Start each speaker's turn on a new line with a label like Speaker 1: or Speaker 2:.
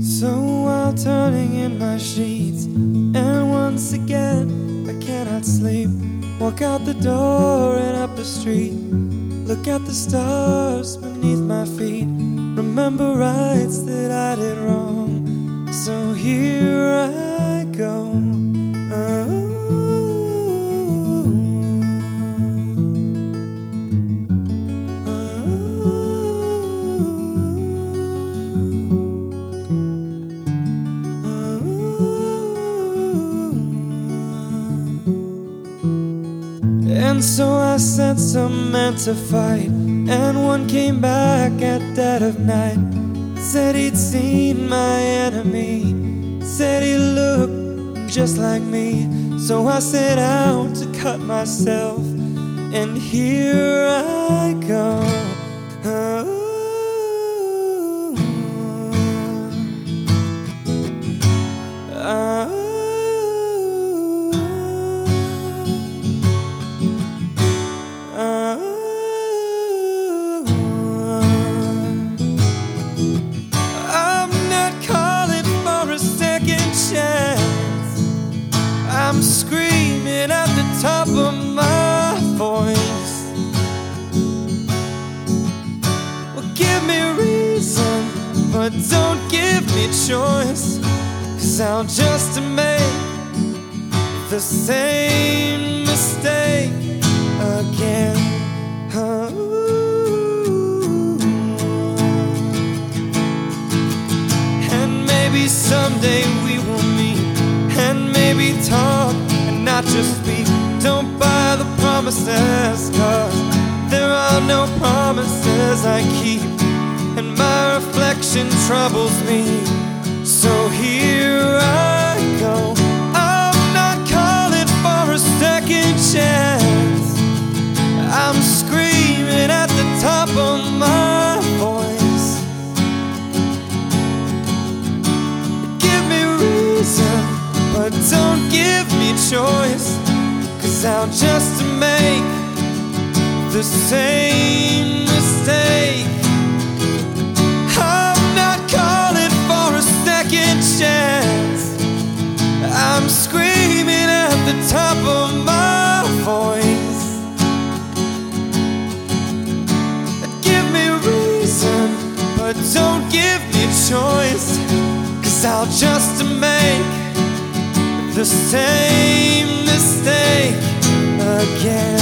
Speaker 1: So while turning in my sheets, and once again I cannot sleep, walk out the door and up the street, look at the stars beneath my feet, remember rights that I did wrong. So here And so I sent some men to fight, and one came back at dead of night. Said he'd seen my enemy, said he looked just like me. So I set out to cut myself, and here I go. But don't give me choice. Cause I'll just make the same mistake again. Oh. And maybe someday we will meet and maybe talk and not just speak. Don't buy the promises, cause there are no promises reflection troubles me. So here I go. I'm not calling for a second chance. I'm screaming at the top of my voice. Give me reason, but don't give me choice. Cause I'll just make the same but don't give me a choice. Cause I'll just make the same mistake again.